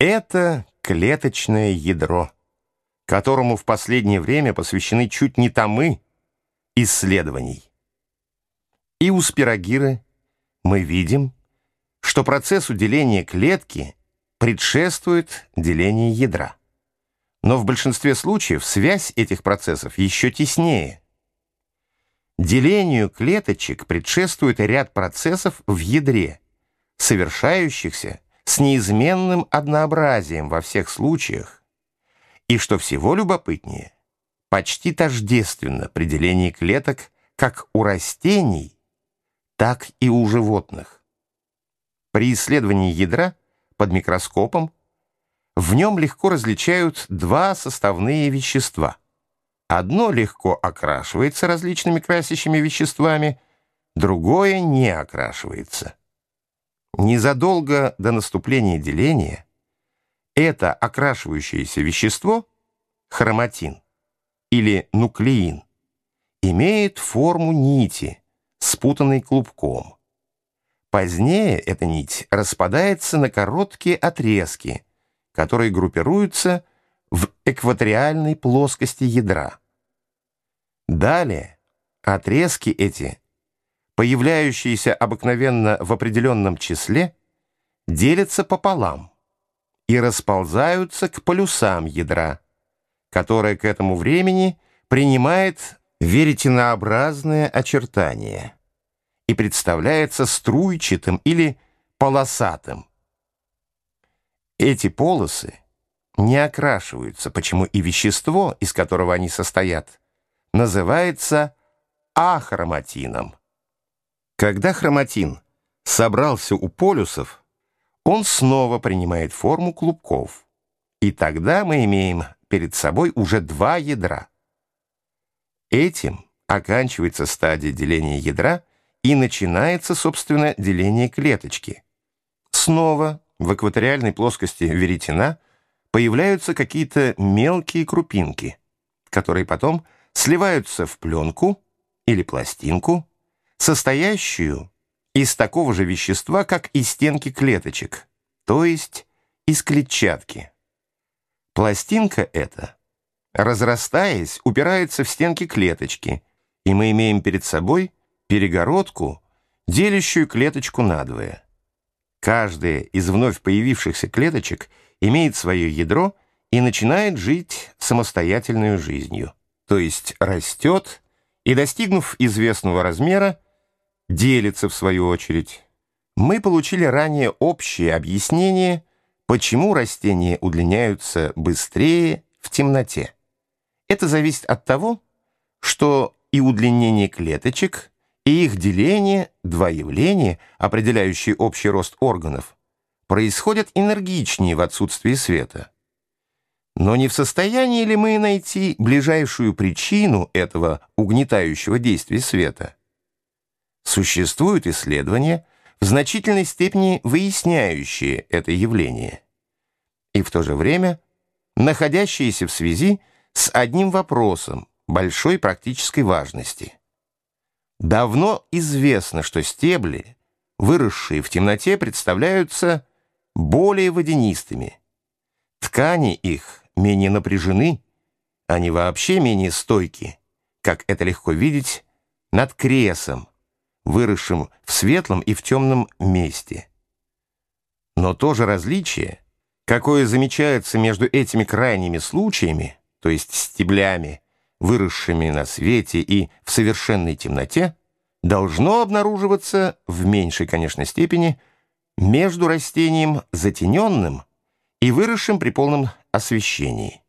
Это клеточное ядро, которому в последнее время посвящены чуть не томы исследований. И у спирогиры мы видим, что процессу деления клетки предшествует деление ядра. Но в большинстве случаев связь этих процессов еще теснее. Делению клеточек предшествует ряд процессов в ядре, совершающихся с неизменным однообразием во всех случаях, и, что всего любопытнее, почти тождественно при делении клеток как у растений, так и у животных. При исследовании ядра под микроскопом в нем легко различают два составные вещества. Одно легко окрашивается различными красящими веществами, другое не окрашивается. Незадолго до наступления деления это окрашивающееся вещество, хроматин или нуклеин, имеет форму нити, спутанной клубком. Позднее эта нить распадается на короткие отрезки, которые группируются в экваториальной плоскости ядра. Далее отрезки эти появляющиеся обыкновенно в определенном числе, делятся пополам и расползаются к полюсам ядра, которое к этому времени принимает веретенообразное очертание и представляется струйчатым или полосатым. Эти полосы не окрашиваются, почему и вещество, из которого они состоят, называется ахроматином. Когда хроматин собрался у полюсов, он снова принимает форму клубков. И тогда мы имеем перед собой уже два ядра. Этим оканчивается стадия деления ядра и начинается, собственно, деление клеточки. Снова в экваториальной плоскости веретена появляются какие-то мелкие крупинки, которые потом сливаются в пленку или пластинку, состоящую из такого же вещества, как и стенки клеточек, то есть из клетчатки. Пластинка эта, разрастаясь, упирается в стенки клеточки, и мы имеем перед собой перегородку, делящую клеточку надвое. Каждая из вновь появившихся клеточек имеет свое ядро и начинает жить самостоятельной жизнью, то есть растет и, достигнув известного размера, делится в свою очередь. Мы получили ранее общее объяснение, почему растения удлиняются быстрее в темноте. Это зависит от того, что и удлинение клеточек, и их деление, два явления, определяющие общий рост органов, происходят энергичнее в отсутствии света. Но не в состоянии ли мы найти ближайшую причину этого угнетающего действия света? Существуют исследования, в значительной степени выясняющие это явление, и в то же время находящиеся в связи с одним вопросом большой практической важности. Давно известно, что стебли, выросшие в темноте, представляются более водянистыми. Ткани их менее напряжены, они вообще менее стойки, как это легко видеть над кресом, выросшим в светлом и в темном месте. Но то же различие, какое замечается между этими крайними случаями, то есть стеблями, выросшими на свете и в совершенной темноте, должно обнаруживаться в меньшей, конечно, степени между растением затененным и выросшим при полном освещении.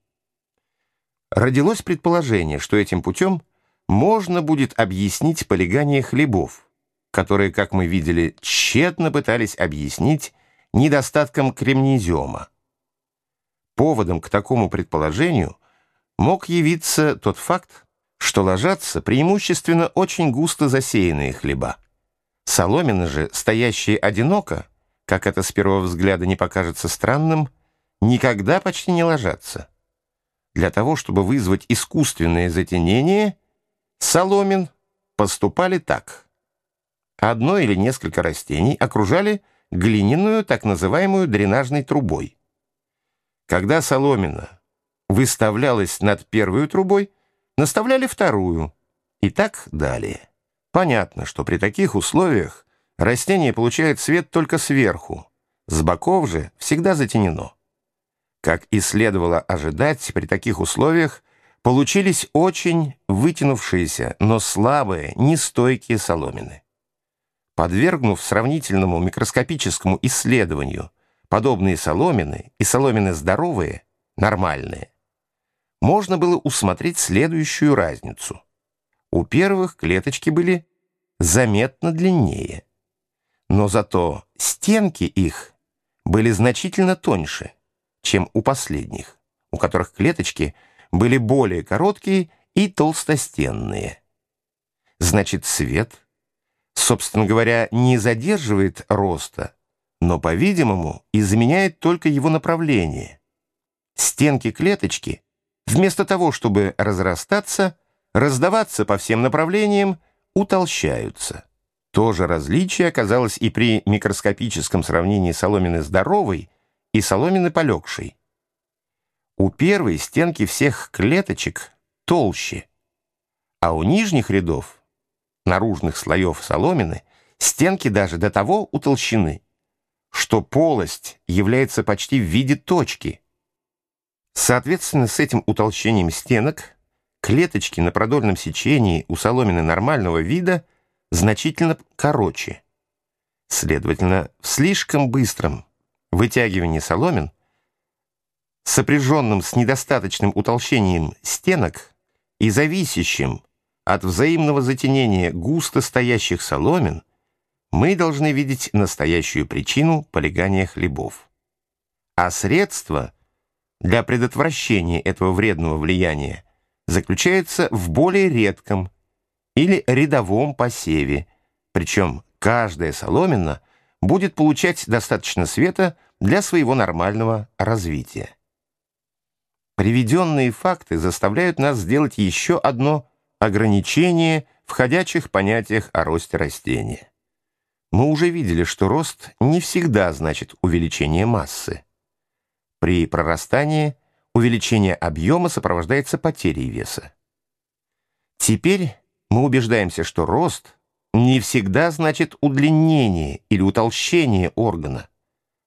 Родилось предположение, что этим путем можно будет объяснить полегание хлебов, которые, как мы видели, тщетно пытались объяснить недостатком кремнезиума. Поводом к такому предположению мог явиться тот факт, что ложатся преимущественно очень густо засеянные хлеба. Соломины же, стоящие одиноко, как это с первого взгляда не покажется странным, никогда почти не ложатся. Для того, чтобы вызвать искусственное затенение, соломин поступали так – Одно или несколько растений окружали глиняную так называемую дренажной трубой. Когда соломина выставлялась над первой трубой, наставляли вторую и так далее. Понятно, что при таких условиях растение получает свет только сверху, с боков же всегда затенено. Как и следовало ожидать, при таких условиях получились очень вытянувшиеся, но слабые, нестойкие соломины. Подвергнув сравнительному микроскопическому исследованию подобные соломины и соломины здоровые, нормальные, можно было усмотреть следующую разницу. У первых клеточки были заметно длиннее, но зато стенки их были значительно тоньше, чем у последних, у которых клеточки были более короткие и толстостенные. Значит, свет, собственно говоря, не задерживает роста, но, по-видимому, изменяет только его направление. Стенки клеточки, вместо того, чтобы разрастаться, раздаваться по всем направлениям, утолщаются. То же различие оказалось и при микроскопическом сравнении соломины здоровой и соломины полегшей. У первой стенки всех клеточек толще, а у нижних рядов, наружных слоев соломины, стенки даже до того утолщены, что полость является почти в виде точки. Соответственно, с этим утолщением стенок клеточки на продольном сечении у соломины нормального вида значительно короче. Следовательно, в слишком быстром вытягивании соломин сопряженным с недостаточным утолщением стенок и зависящим от взаимного затенения густо стоящих соломин, мы должны видеть настоящую причину полегания хлебов. А средство для предотвращения этого вредного влияния заключается в более редком или рядовом посеве, причем каждая соломина будет получать достаточно света для своего нормального развития. Приведенные факты заставляют нас сделать еще одно ограничение в ходячих понятиях о росте растения. Мы уже видели, что рост не всегда значит увеличение массы. При прорастании увеличение объема сопровождается потерей веса. Теперь мы убеждаемся, что рост не всегда значит удлинение или утолщение органа,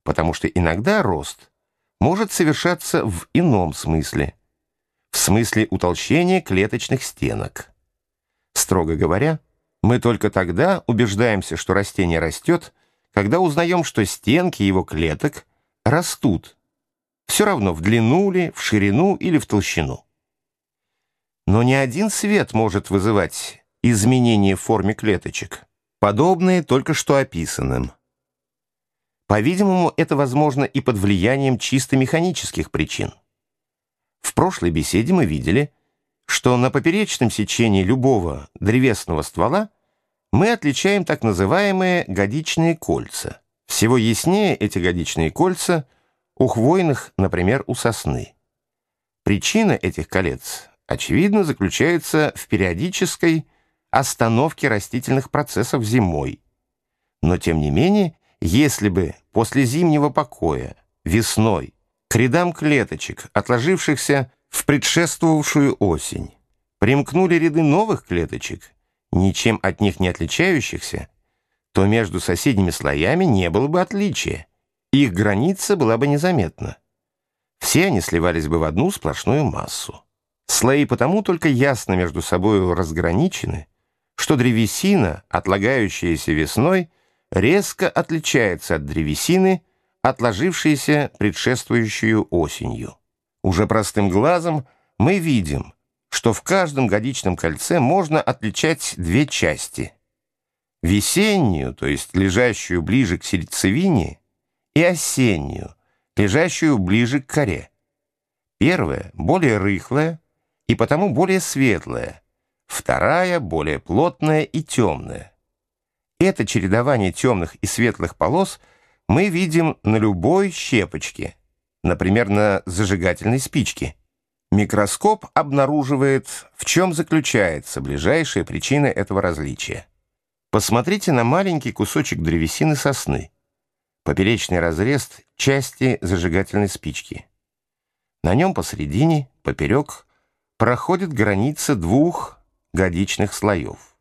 потому что иногда рост – может совершаться в ином смысле, в смысле утолщения клеточных стенок. Строго говоря, мы только тогда убеждаемся, что растение растет, когда узнаем, что стенки его клеток растут, все равно в длину ли, в ширину или в толщину. Но ни один свет может вызывать изменения в форме клеточек, подобные только что описанным. По-видимому, это возможно и под влиянием чисто механических причин. В прошлой беседе мы видели, что на поперечном сечении любого древесного ствола мы отличаем так называемые годичные кольца. Всего яснее эти годичные кольца у хвойных, например, у сосны. Причина этих колец, очевидно, заключается в периодической остановке растительных процессов зимой. Но, тем не менее, если бы после зимнего покоя, весной, к рядам клеточек, отложившихся в предшествовавшую осень, примкнули ряды новых клеточек, ничем от них не отличающихся, то между соседними слоями не было бы отличия, их граница была бы незаметна. Все они сливались бы в одну сплошную массу. Слои потому только ясно между собой разграничены, что древесина, отлагающаяся весной, резко отличается от древесины, отложившейся предшествующую осенью. Уже простым глазом мы видим, что в каждом годичном кольце можно отличать две части. Весеннюю, то есть лежащую ближе к сердцевине, и осеннюю, лежащую ближе к коре. Первая более рыхлая и потому более светлая, вторая более плотная и темная. Это чередование темных и светлых полос мы видим на любой щепочке, например, на зажигательной спичке. Микроскоп обнаруживает, в чем заключается ближайшая причина этого различия. Посмотрите на маленький кусочек древесины сосны, поперечный разрез части зажигательной спички. На нем посередине, поперек, проходит граница двух годичных слоев.